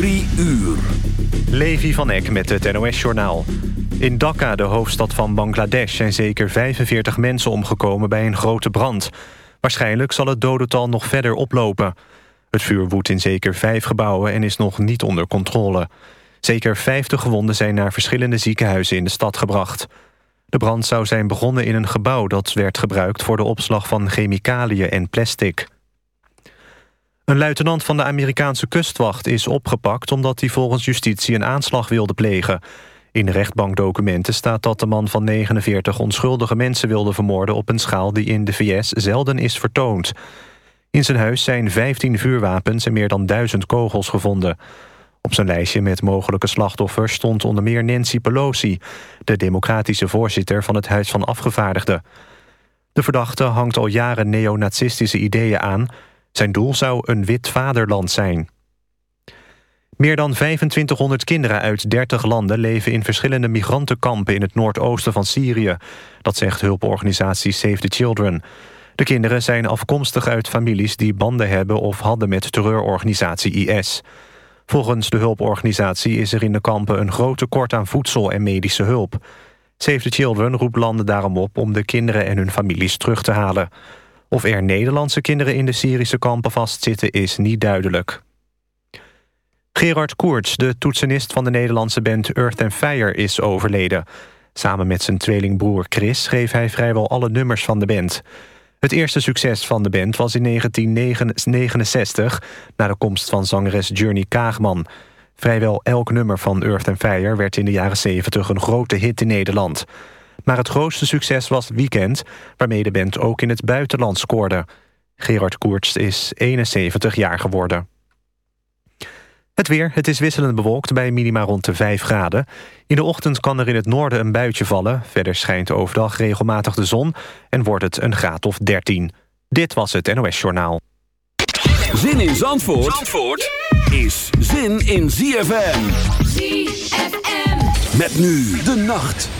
Drie uur. Levi van Eck met het NOS-journaal. In Dhaka, de hoofdstad van Bangladesh... zijn zeker 45 mensen omgekomen bij een grote brand. Waarschijnlijk zal het dodental nog verder oplopen. Het vuur woedt in zeker vijf gebouwen en is nog niet onder controle. Zeker 50 gewonden zijn naar verschillende ziekenhuizen in de stad gebracht. De brand zou zijn begonnen in een gebouw dat werd gebruikt... voor de opslag van chemicaliën en plastic. Een luitenant van de Amerikaanse kustwacht is opgepakt... omdat hij volgens justitie een aanslag wilde plegen. In rechtbankdocumenten staat dat de man van 49 onschuldige mensen wilde vermoorden... op een schaal die in de VS zelden is vertoond. In zijn huis zijn 15 vuurwapens en meer dan 1000 kogels gevonden. Op zijn lijstje met mogelijke slachtoffers stond onder meer Nancy Pelosi... de democratische voorzitter van het Huis van Afgevaardigden. De verdachte hangt al jaren neonazistische ideeën aan... Zijn doel zou een wit vaderland zijn. Meer dan 2500 kinderen uit 30 landen leven in verschillende migrantenkampen in het noordoosten van Syrië. Dat zegt hulporganisatie Save the Children. De kinderen zijn afkomstig uit families die banden hebben of hadden met terreurorganisatie IS. Volgens de hulporganisatie is er in de kampen een groot tekort aan voedsel en medische hulp. Save the Children roept landen daarom op om de kinderen en hun families terug te halen. Of er Nederlandse kinderen in de Syrische kampen vastzitten is niet duidelijk. Gerard Koerts, de toetsenist van de Nederlandse band Earth and Fire, is overleden. Samen met zijn tweelingbroer Chris schreef hij vrijwel alle nummers van de band. Het eerste succes van de band was in 1969... na de komst van zangeres Journey Kaagman. Vrijwel elk nummer van Earth and Fire werd in de jaren 70 een grote hit in Nederland... Maar het grootste succes was Weekend, waarmee de band ook in het buitenland scoorde. Gerard Koerts is 71 jaar geworden. Het weer, het is wisselend bewolkt bij minima rond de 5 graden. In de ochtend kan er in het noorden een buitje vallen. Verder schijnt overdag regelmatig de zon en wordt het een graad of 13. Dit was het NOS Journaal. Zin in Zandvoort, Zandvoort is zin in ZFM. ZFM. Met nu de nacht.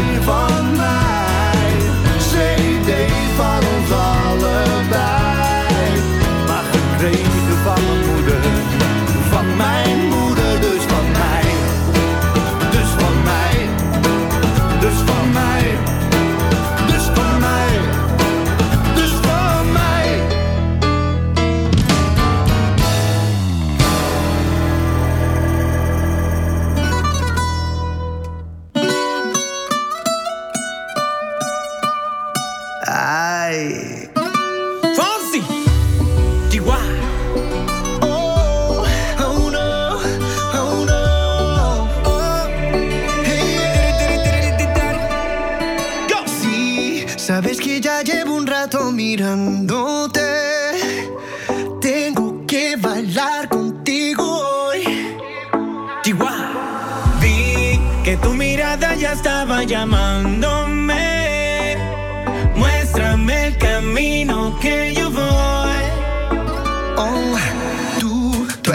llevo un rato mirándote. Tengo que bailar contigo hoy. Chihuahua. Vi que tu mirada ya estaba llamándome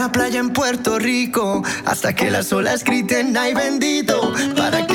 una playa en Puerto Rico hasta que las olas griten ay bendito para que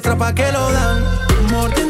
muestra pa' que lo dan.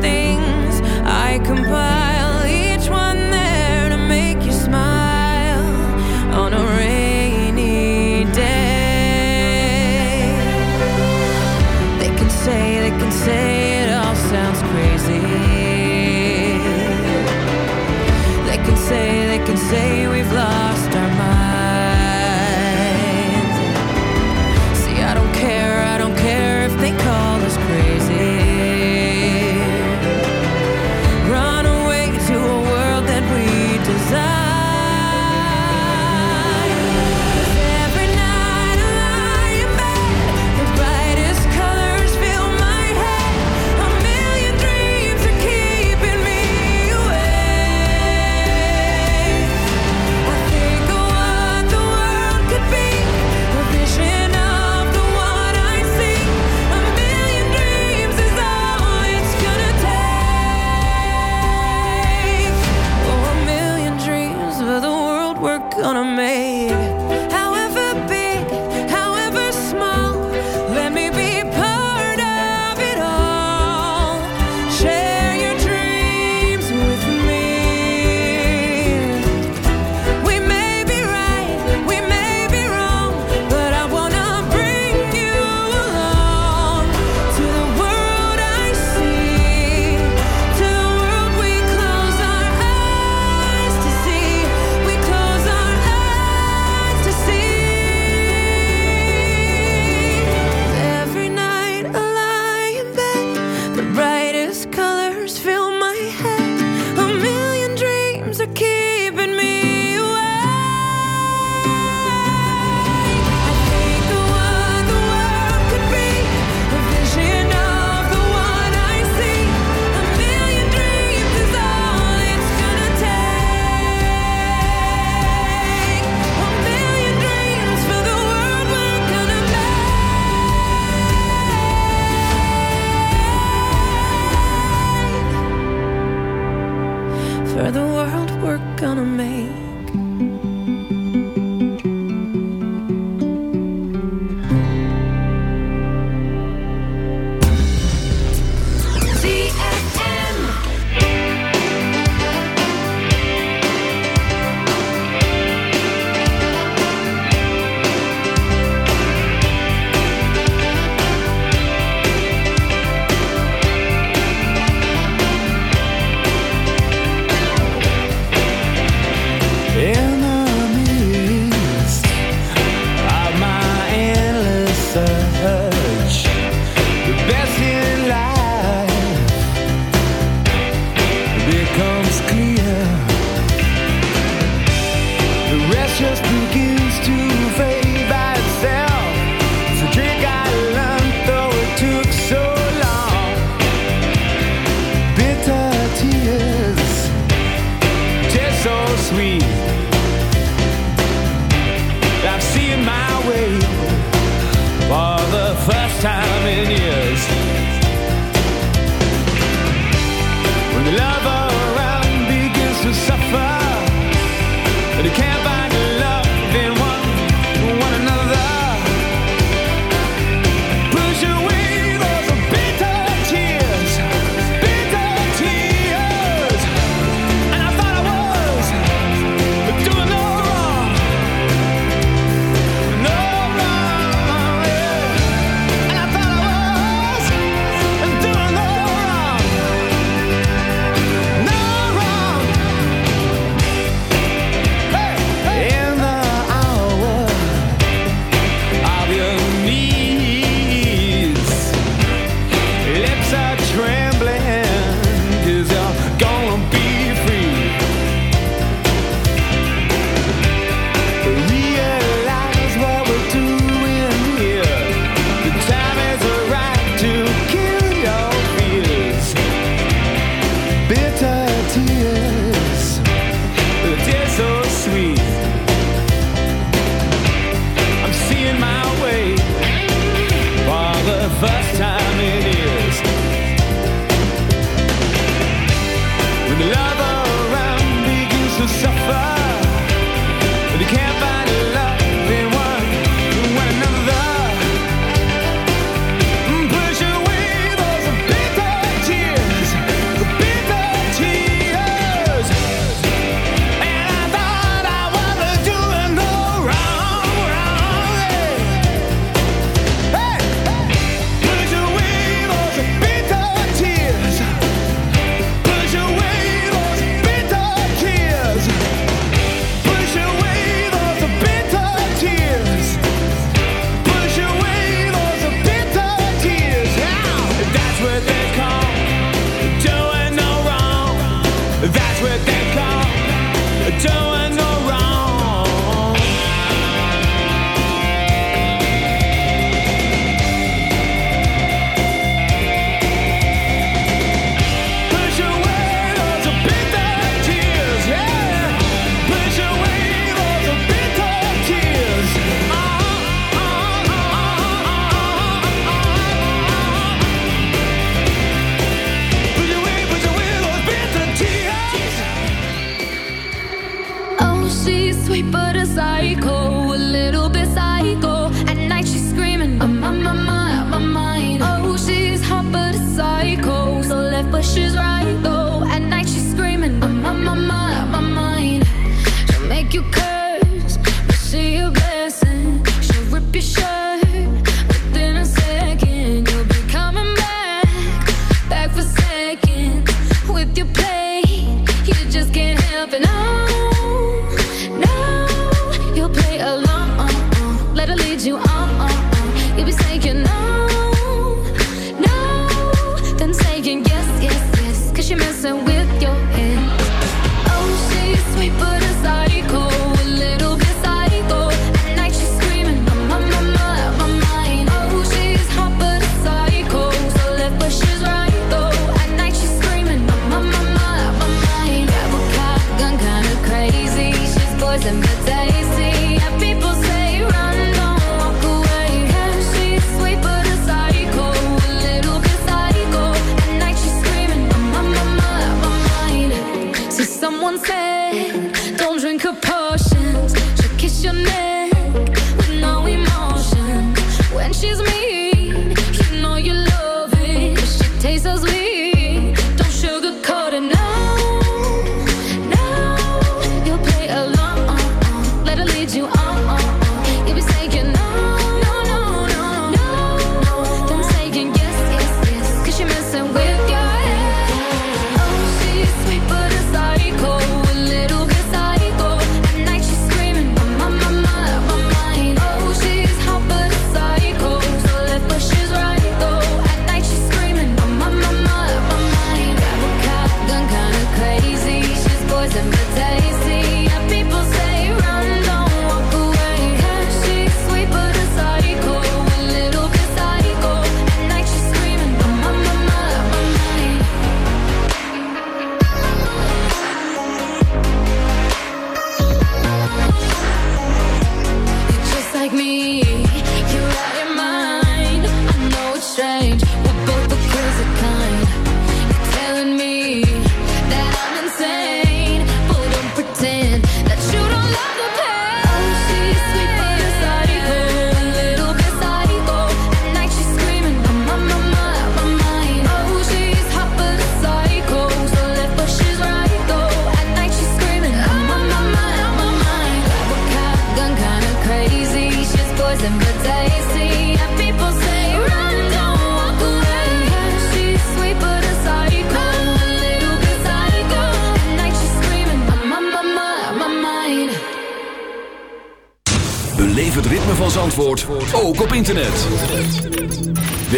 psycho, so left but she's right though.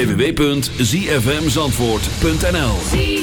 www.zfmzandvoort.nl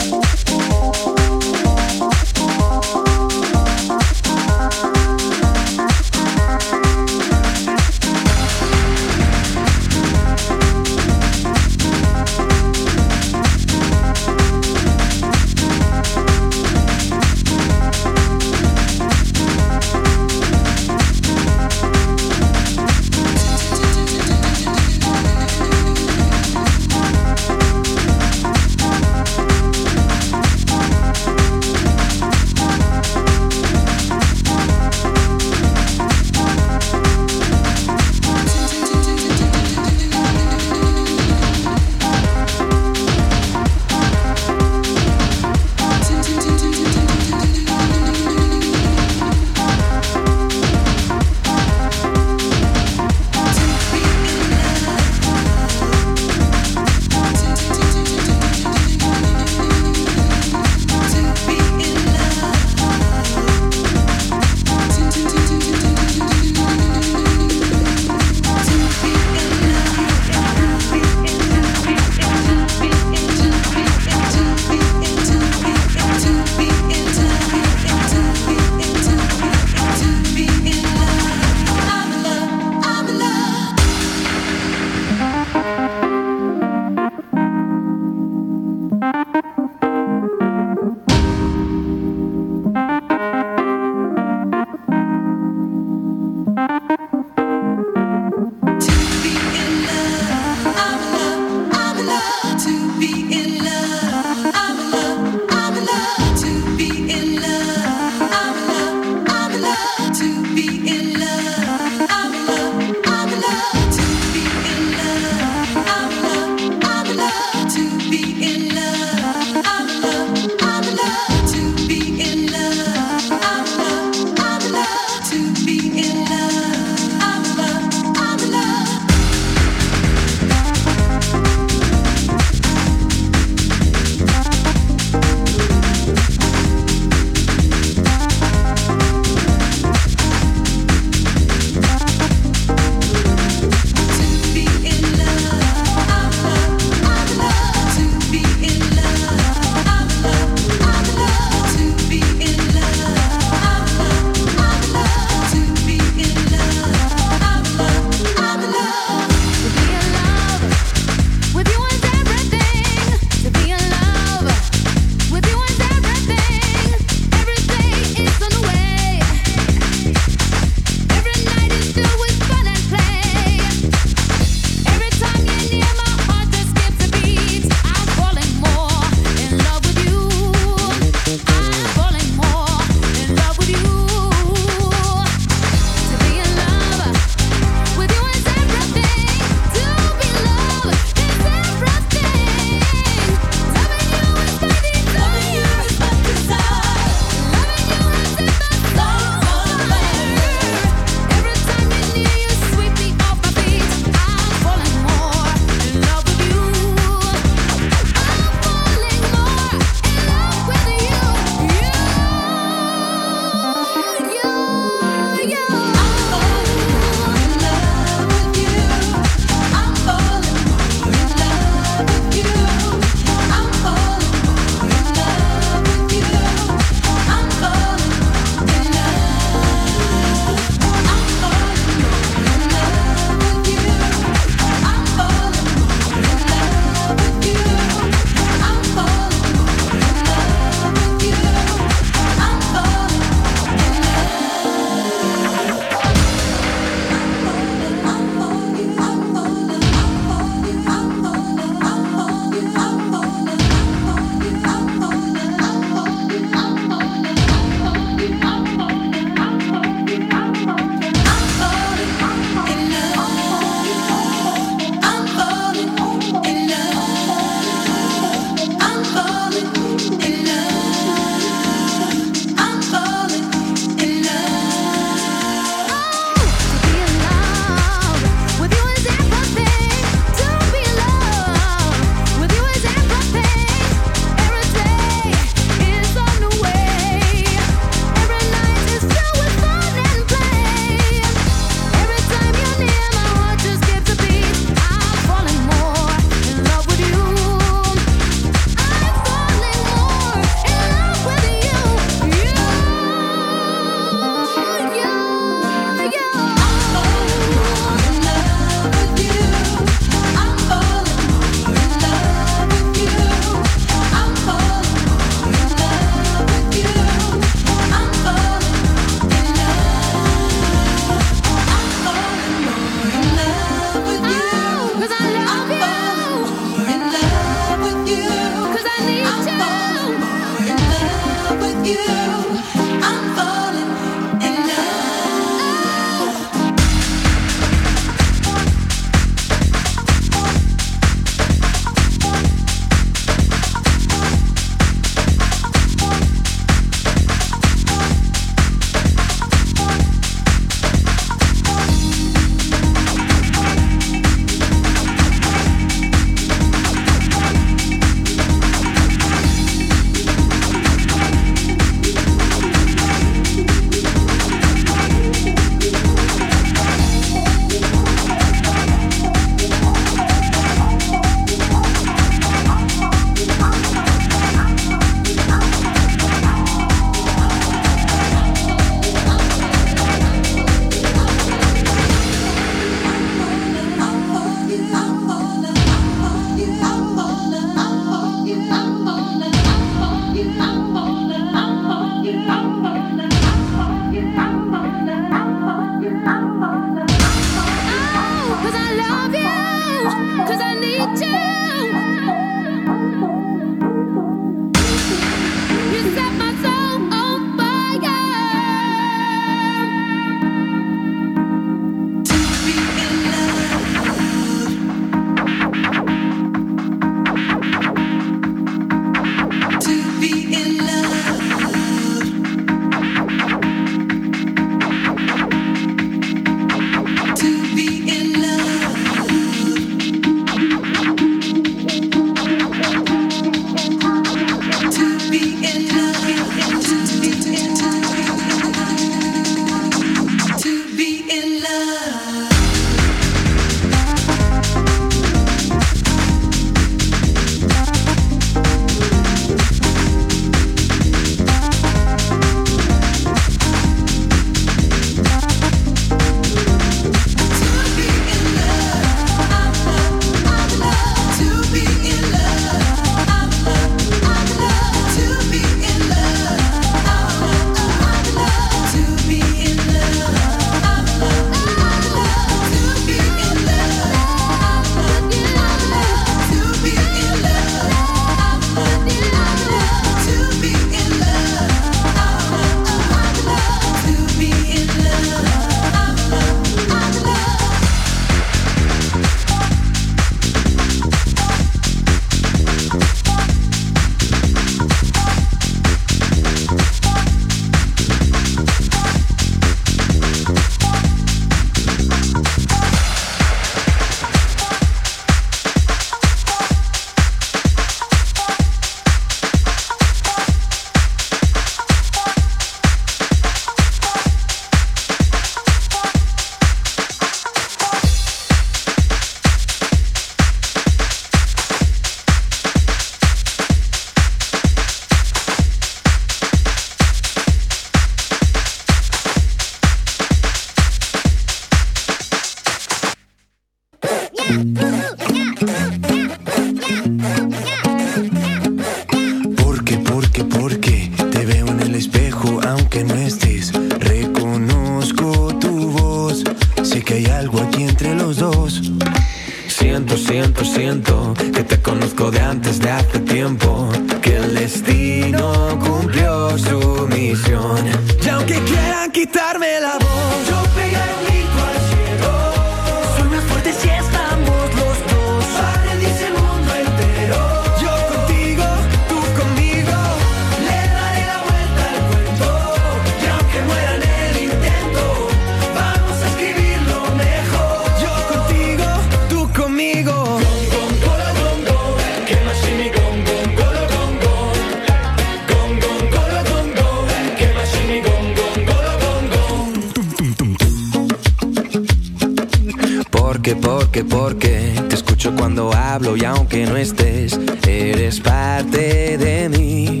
que porque te escucho cuando hablo y aunque no estés, eres parte de mí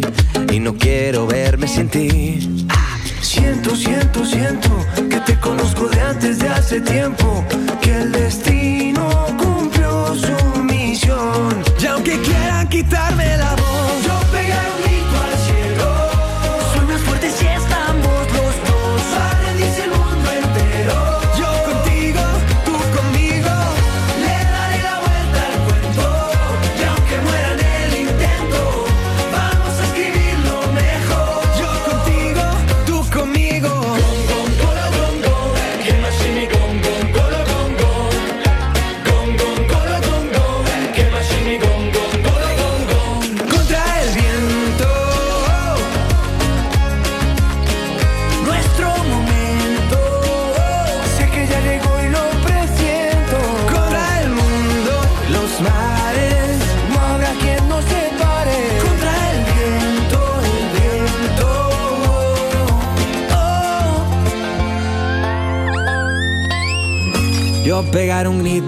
y no quiero verme sin ti. Ah, siento, siento, siento que te conozco de antes de hace tiempo, que